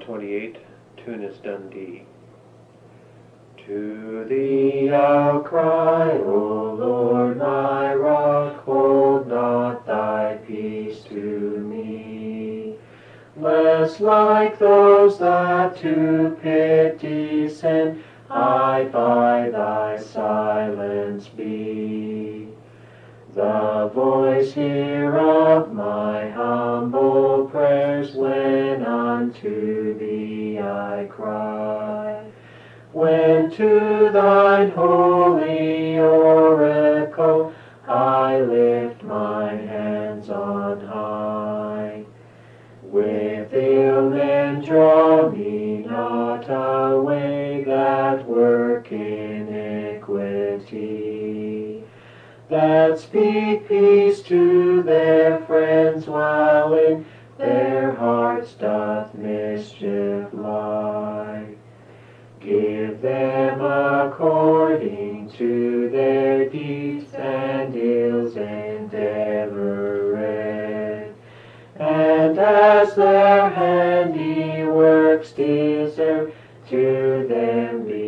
Twenty-eight, tune is Dundee. To thee I'll cry, O Lord, my rock, hold not thy peace to me. Lest like those that to pity send, I by thy silence be. The voice hear of my humble prayers unto thee I cry. When to thine holy oracle I lift my hands on high. With ill men draw me not away that work iniquity, that speak peace to their friends while hearts doth mischief lie. Give them according to their deeds and ills endeavored. And as their handiworks deserve, to them be